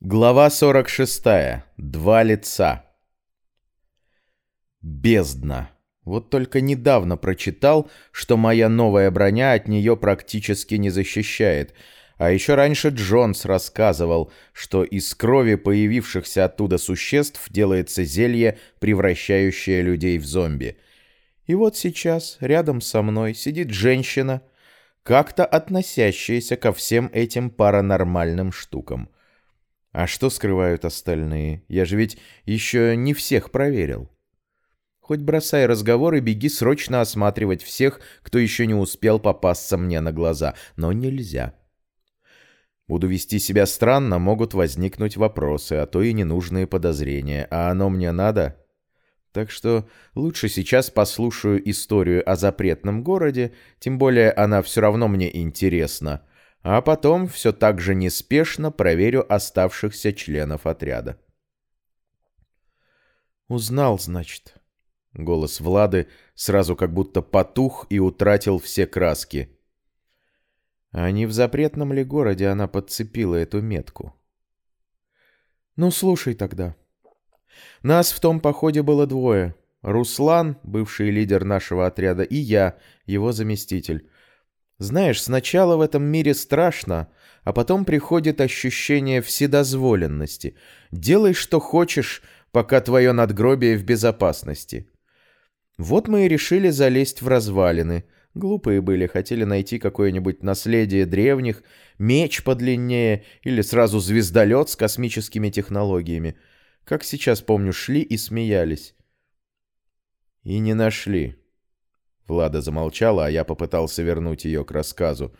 Глава 46. Два лица. Бездна. Вот только недавно прочитал, что моя новая броня от нее практически не защищает. А еще раньше Джонс рассказывал, что из крови появившихся оттуда существ делается зелье, превращающее людей в зомби. И вот сейчас рядом со мной сидит женщина, как-то относящаяся ко всем этим паранормальным штукам. А что скрывают остальные? Я же ведь еще не всех проверил. Хоть бросай разговор и беги срочно осматривать всех, кто еще не успел попасться мне на глаза. Но нельзя. Буду вести себя странно, могут возникнуть вопросы, а то и ненужные подозрения. А оно мне надо? Так что лучше сейчас послушаю историю о запретном городе, тем более она все равно мне интересна а потом все так же неспешно проверю оставшихся членов отряда. «Узнал, значит». Голос Влады сразу как будто потух и утратил все краски. А не в запретном ли городе она подцепила эту метку? «Ну, слушай тогда. Нас в том походе было двое. Руслан, бывший лидер нашего отряда, и я, его заместитель. Знаешь, сначала в этом мире страшно, а потом приходит ощущение вседозволенности. Делай, что хочешь, пока твое надгробие в безопасности. Вот мы и решили залезть в развалины. Глупые были, хотели найти какое-нибудь наследие древних, меч подлиннее или сразу звездолет с космическими технологиями. Как сейчас помню, шли и смеялись. И не нашли. Влада замолчала, а я попытался вернуть ее к рассказу.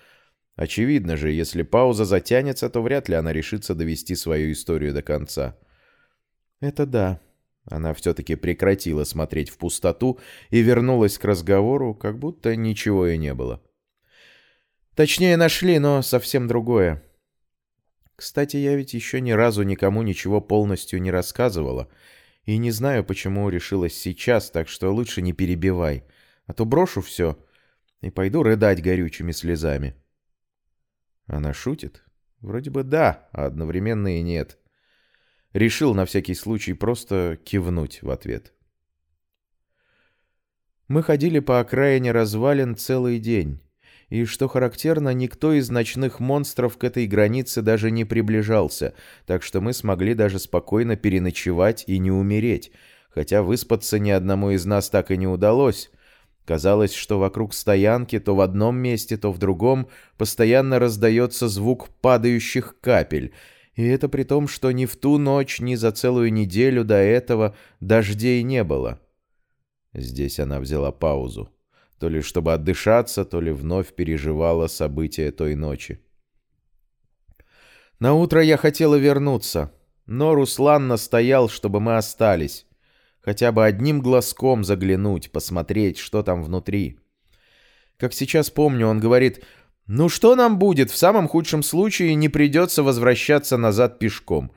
Очевидно же, если пауза затянется, то вряд ли она решится довести свою историю до конца. «Это да». Она все-таки прекратила смотреть в пустоту и вернулась к разговору, как будто ничего и не было. Точнее, нашли, но совсем другое. Кстати, я ведь еще ни разу никому ничего полностью не рассказывала, и не знаю, почему решилась сейчас, так что лучше не перебивай а то брошу все и пойду рыдать горючими слезами. Она шутит? Вроде бы да, а одновременно и нет. Решил на всякий случай просто кивнуть в ответ. Мы ходили по окраине развалин целый день. И, что характерно, никто из ночных монстров к этой границе даже не приближался, так что мы смогли даже спокойно переночевать и не умереть, хотя выспаться ни одному из нас так и не удалось, Казалось, что вокруг стоянки то в одном месте, то в другом постоянно раздается звук падающих капель, и это при том, что ни в ту ночь, ни за целую неделю до этого дождей не было. Здесь она взяла паузу, то ли чтобы отдышаться, то ли вновь переживала события той ночи. На утро я хотела вернуться, но Руслан настоял, чтобы мы остались хотя бы одним глазком заглянуть, посмотреть, что там внутри. Как сейчас помню, он говорит, «Ну что нам будет? В самом худшем случае не придется возвращаться назад пешком».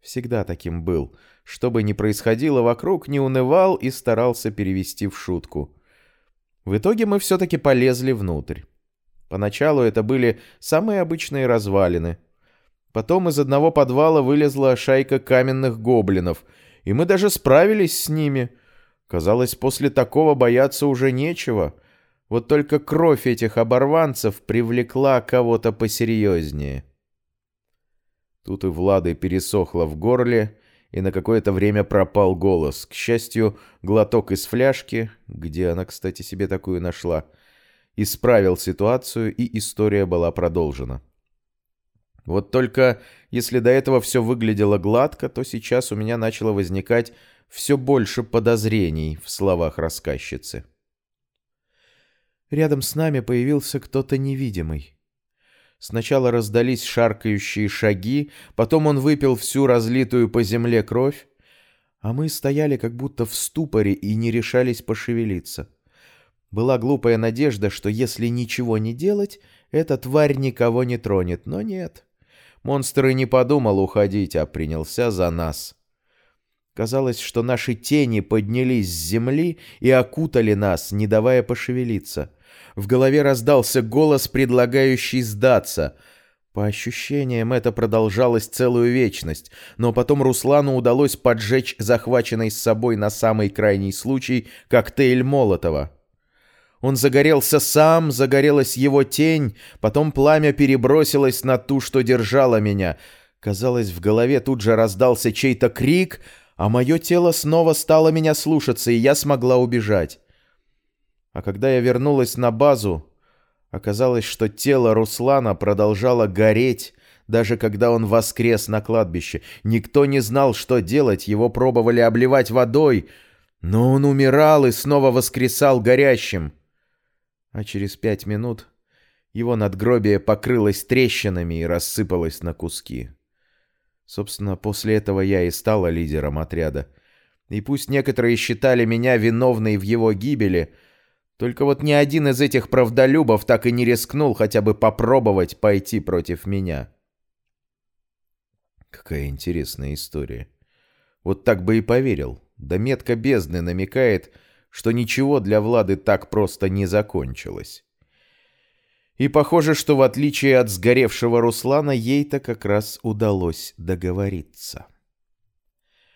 Всегда таким был. Что бы ни происходило вокруг, не унывал и старался перевести в шутку. В итоге мы все-таки полезли внутрь. Поначалу это были самые обычные развалины. Потом из одного подвала вылезла шайка каменных гоблинов — и мы даже справились с ними. Казалось, после такого бояться уже нечего. Вот только кровь этих оборванцев привлекла кого-то посерьезнее. Тут и Влады пересохло в горле, и на какое-то время пропал голос. К счастью, глоток из фляжки, где она, кстати, себе такую нашла, исправил ситуацию, и история была продолжена. Вот только если до этого все выглядело гладко, то сейчас у меня начало возникать все больше подозрений в словах рассказчицы. Рядом с нами появился кто-то невидимый. Сначала раздались шаркающие шаги, потом он выпил всю разлитую по земле кровь, а мы стояли как будто в ступоре и не решались пошевелиться. Была глупая надежда, что если ничего не делать, эта тварь никого не тронет, но нет. Монстр и не подумал уходить, а принялся за нас. Казалось, что наши тени поднялись с земли и окутали нас, не давая пошевелиться. В голове раздался голос, предлагающий сдаться. По ощущениям, это продолжалось целую вечность, но потом Руслану удалось поджечь захваченный с собой на самый крайний случай коктейль Молотова. Он загорелся сам, загорелась его тень, потом пламя перебросилось на ту, что держала меня. Казалось, в голове тут же раздался чей-то крик, а мое тело снова стало меня слушаться, и я смогла убежать. А когда я вернулась на базу, оказалось, что тело Руслана продолжало гореть, даже когда он воскрес на кладбище. Никто не знал, что делать, его пробовали обливать водой, но он умирал и снова воскресал горящим а через пять минут его надгробие покрылось трещинами и рассыпалось на куски. Собственно, после этого я и стала лидером отряда. И пусть некоторые считали меня виновной в его гибели, только вот ни один из этих правдолюбов так и не рискнул хотя бы попробовать пойти против меня. Какая интересная история. Вот так бы и поверил. Да метка бездны намекает, что ничего для Влады так просто не закончилось. И похоже, что в отличие от сгоревшего Руслана, ей-то как раз удалось договориться.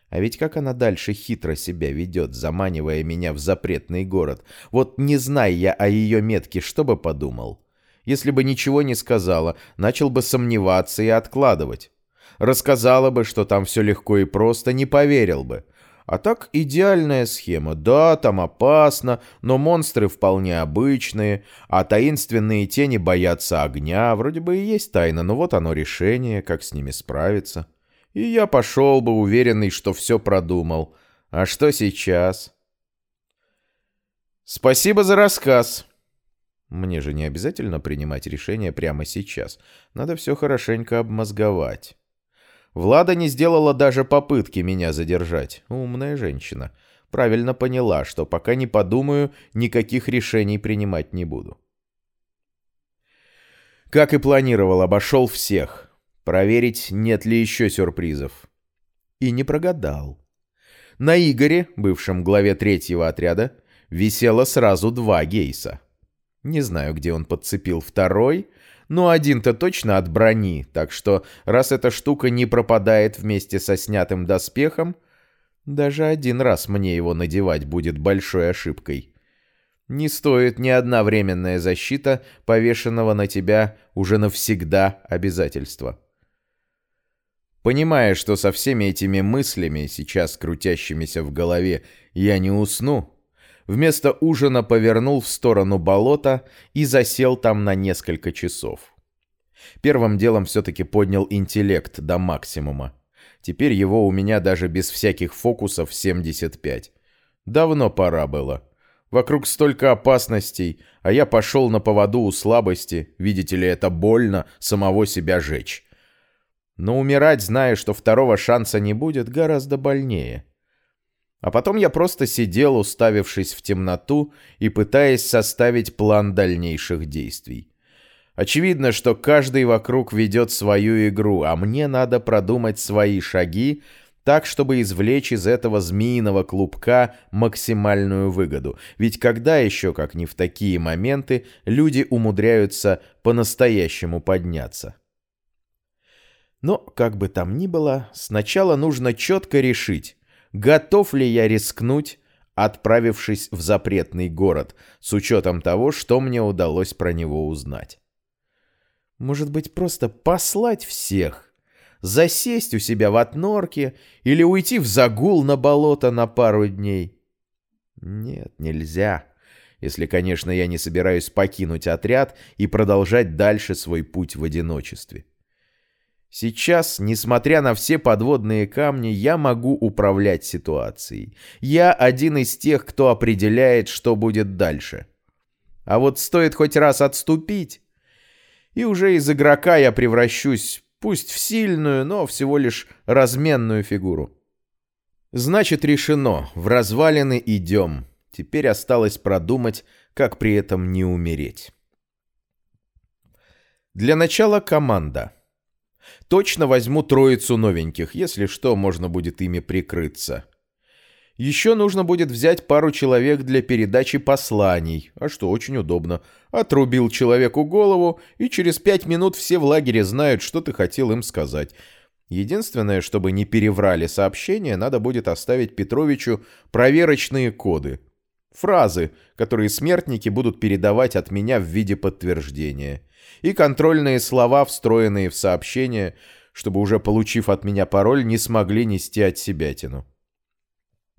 А ведь как она дальше хитро себя ведет, заманивая меня в запретный город. Вот не зная я о ее метке, что бы подумал? Если бы ничего не сказала, начал бы сомневаться и откладывать. Рассказала бы, что там все легко и просто, не поверил бы. А так идеальная схема. Да, там опасно, но монстры вполне обычные, а таинственные тени боятся огня. Вроде бы и есть тайна, но вот оно решение, как с ними справиться. И я пошел бы уверенный, что все продумал. А что сейчас? Спасибо за рассказ. Мне же не обязательно принимать решение прямо сейчас. Надо все хорошенько обмозговать. Влада не сделала даже попытки меня задержать. Умная женщина. Правильно поняла, что пока не подумаю, никаких решений принимать не буду. Как и планировал, обошел всех. Проверить, нет ли еще сюрпризов. И не прогадал. На Игоре, бывшем главе третьего отряда, висело сразу два гейса. Не знаю, где он подцепил второй, но один-то точно от брони, так что раз эта штука не пропадает вместе со снятым доспехом, даже один раз мне его надевать будет большой ошибкой. Не стоит ни одна временная защита, повешенного на тебя уже навсегда обязательства. Понимая, что со всеми этими мыслями, сейчас крутящимися в голове, я не усну, Вместо ужина повернул в сторону болота и засел там на несколько часов. Первым делом все-таки поднял интеллект до максимума. Теперь его у меня даже без всяких фокусов 75. Давно пора было. Вокруг столько опасностей, а я пошел на поводу у слабости. Видите ли, это больно самого себя жечь. Но умирать, зная, что второго шанса не будет, гораздо больнее. А потом я просто сидел, уставившись в темноту и пытаясь составить план дальнейших действий. Очевидно, что каждый вокруг ведет свою игру, а мне надо продумать свои шаги так, чтобы извлечь из этого змеиного клубка максимальную выгоду. Ведь когда еще, как не в такие моменты, люди умудряются по-настоящему подняться? Но, как бы там ни было, сначала нужно четко решить, готов ли я рискнуть, отправившись в запретный город, с учетом того, что мне удалось про него узнать. Может быть, просто послать всех, засесть у себя в отнорке или уйти в загул на болото на пару дней? Нет, нельзя. Если, конечно, я не собираюсь покинуть отряд и продолжать дальше свой путь в одиночестве. Сейчас, несмотря на все подводные камни, я могу управлять ситуацией. Я один из тех, кто определяет, что будет дальше. А вот стоит хоть раз отступить, и уже из игрока я превращусь, пусть в сильную, но всего лишь разменную фигуру. Значит, решено, в развалины идем. Теперь осталось продумать, как при этом не умереть. Для начала команда. Точно возьму троицу новеньких, если что, можно будет ими прикрыться. Еще нужно будет взять пару человек для передачи посланий, а что очень удобно. Отрубил человеку голову, и через пять минут все в лагере знают, что ты хотел им сказать. Единственное, чтобы не переврали сообщение, надо будет оставить Петровичу проверочные коды. Фразы, которые смертники будут передавать от меня в виде подтверждения. И контрольные слова, встроенные в сообщение, чтобы уже получив от меня пароль, не смогли нести от себятину.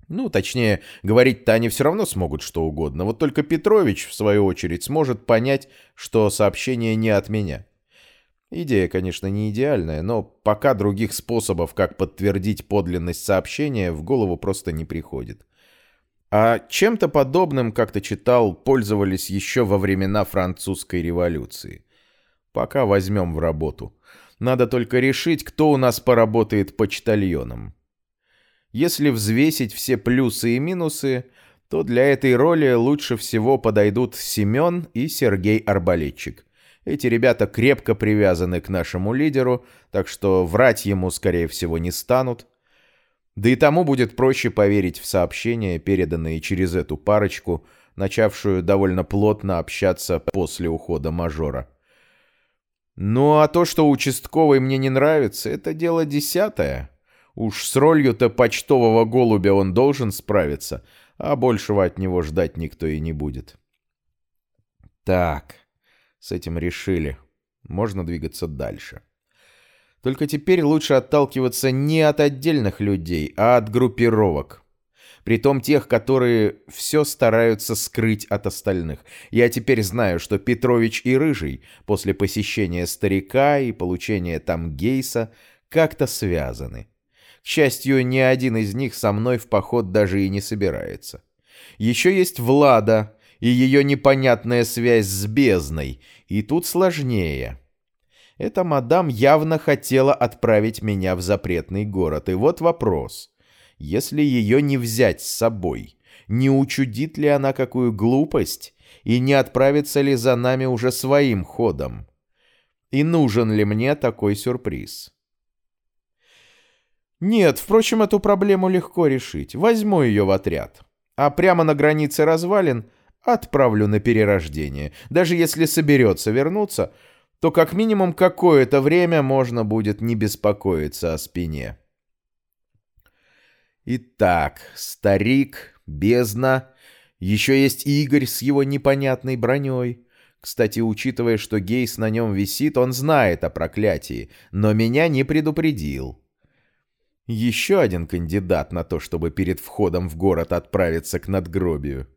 Ну, точнее, говорить-то они все равно смогут что угодно. Вот только Петрович, в свою очередь, сможет понять, что сообщение не от меня. Идея, конечно, не идеальная, но пока других способов, как подтвердить подлинность сообщения, в голову просто не приходит. А чем-то подобным, как-то читал, пользовались еще во времена французской революции. Пока возьмем в работу. Надо только решить, кто у нас поработает почтальоном. Если взвесить все плюсы и минусы, то для этой роли лучше всего подойдут Семен и Сергей Арбалетчик. Эти ребята крепко привязаны к нашему лидеру, так что врать ему, скорее всего, не станут. Да и тому будет проще поверить в сообщения, переданные через эту парочку, начавшую довольно плотно общаться после ухода мажора. Ну а то, что участковый мне не нравится, это дело десятое. Уж с ролью-то почтового голубя он должен справиться, а большего от него ждать никто и не будет. Так, с этим решили. Можно двигаться дальше. Только теперь лучше отталкиваться не от отдельных людей, а от группировок. Притом тех, которые все стараются скрыть от остальных. Я теперь знаю, что Петрович и Рыжий после посещения старика и получения там Гейса как-то связаны. К счастью, ни один из них со мной в поход даже и не собирается. Еще есть Влада и ее непонятная связь с бездной, и тут сложнее. Эта мадам явно хотела отправить меня в запретный город, и вот вопрос. Если ее не взять с собой, не учудит ли она какую глупость, и не отправится ли за нами уже своим ходом? И нужен ли мне такой сюрприз? Нет, впрочем, эту проблему легко решить. Возьму ее в отряд. А прямо на границе развалин отправлю на перерождение. Даже если соберется вернуться, то как минимум какое-то время можно будет не беспокоиться о спине. Итак, старик, бездна, еще есть Игорь с его непонятной броней. Кстати, учитывая, что Гейс на нем висит, он знает о проклятии, но меня не предупредил. Еще один кандидат на то, чтобы перед входом в город отправиться к надгробию.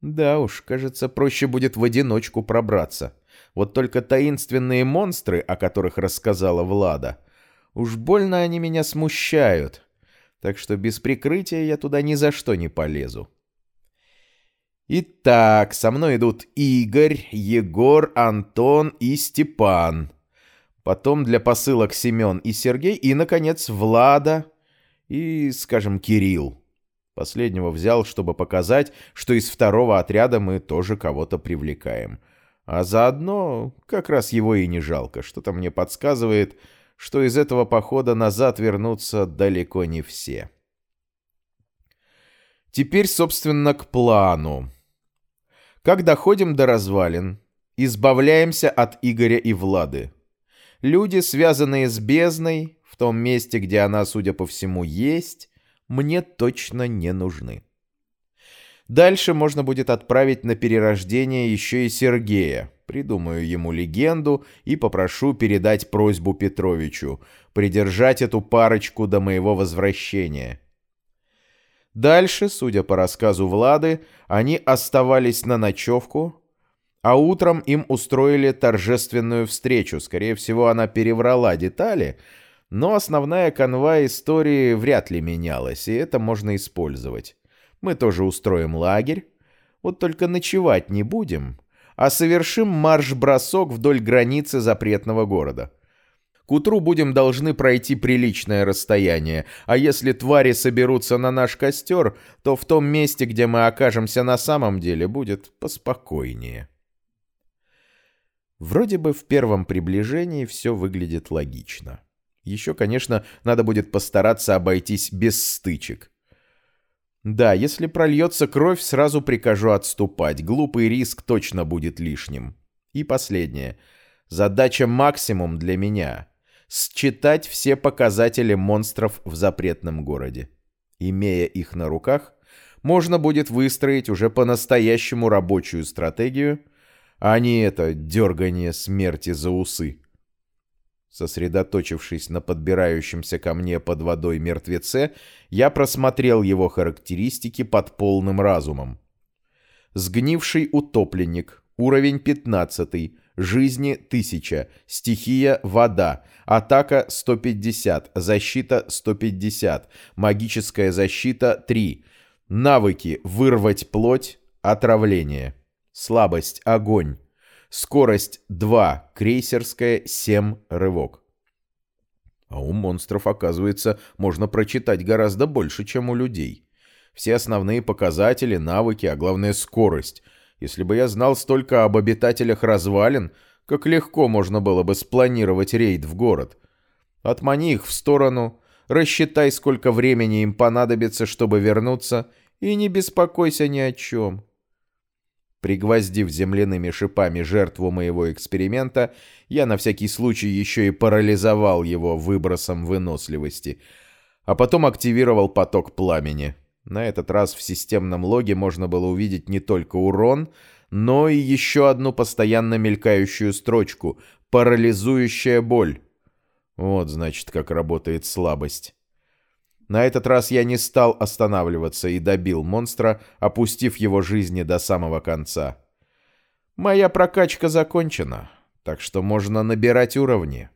Да уж, кажется, проще будет в одиночку пробраться. Вот только таинственные монстры, о которых рассказала Влада, уж больно они меня смущают. Так что без прикрытия я туда ни за что не полезу. Итак, со мной идут Игорь, Егор, Антон и Степан. Потом для посылок Семен и Сергей, и, наконец, Влада и, скажем, Кирилл. Последнего взял, чтобы показать, что из второго отряда мы тоже кого-то привлекаем. А заодно как раз его и не жалко. Что-то мне подсказывает, что из этого похода назад вернутся далеко не все. Теперь, собственно, к плану. Как доходим до развалин, избавляемся от Игоря и Влады. Люди, связанные с бездной, в том месте, где она, судя по всему, есть, мне точно не нужны. Дальше можно будет отправить на перерождение еще и Сергея. Придумаю ему легенду и попрошу передать просьбу Петровичу, придержать эту парочку до моего возвращения. Дальше, судя по рассказу Влады, они оставались на ночевку, а утром им устроили торжественную встречу. Скорее всего, она переврала детали, но основная канва истории вряд ли менялась, и это можно использовать. Мы тоже устроим лагерь, вот только ночевать не будем, а совершим марш-бросок вдоль границы запретного города. К утру будем должны пройти приличное расстояние, а если твари соберутся на наш костер, то в том месте, где мы окажемся на самом деле, будет поспокойнее. Вроде бы в первом приближении все выглядит логично. Еще, конечно, надо будет постараться обойтись без стычек. Да, если прольется кровь, сразу прикажу отступать. Глупый риск точно будет лишним. И последнее. Задача максимум для меня — считать все показатели монстров в запретном городе. Имея их на руках, можно будет выстроить уже по-настоящему рабочую стратегию, а не это дергание смерти за усы. Сосредоточившись на подбирающемся ко мне под водой мертвеце, я просмотрел его характеристики под полным разумом. Сгнивший утопленник, уровень 15, жизни 1000, стихия вода, атака 150, защита 150, магическая защита 3, навыки вырвать плоть, отравление, слабость огонь, Скорость 2, крейсерская 7, рывок. А у монстров, оказывается, можно прочитать гораздо больше, чем у людей. Все основные показатели, навыки, а главное скорость. Если бы я знал столько об обитателях развалин, как легко можно было бы спланировать рейд в город. Отмани их в сторону, рассчитай, сколько времени им понадобится, чтобы вернуться, и не беспокойся ни о чем. Пригвоздив земляными шипами жертву моего эксперимента, я на всякий случай еще и парализовал его выбросом выносливости, а потом активировал поток пламени. На этот раз в системном логе можно было увидеть не только урон, но и еще одну постоянно мелькающую строчку «Парализующая боль». Вот, значит, как работает слабость. На этот раз я не стал останавливаться и добил монстра, опустив его жизни до самого конца. Моя прокачка закончена, так что можно набирать уровни.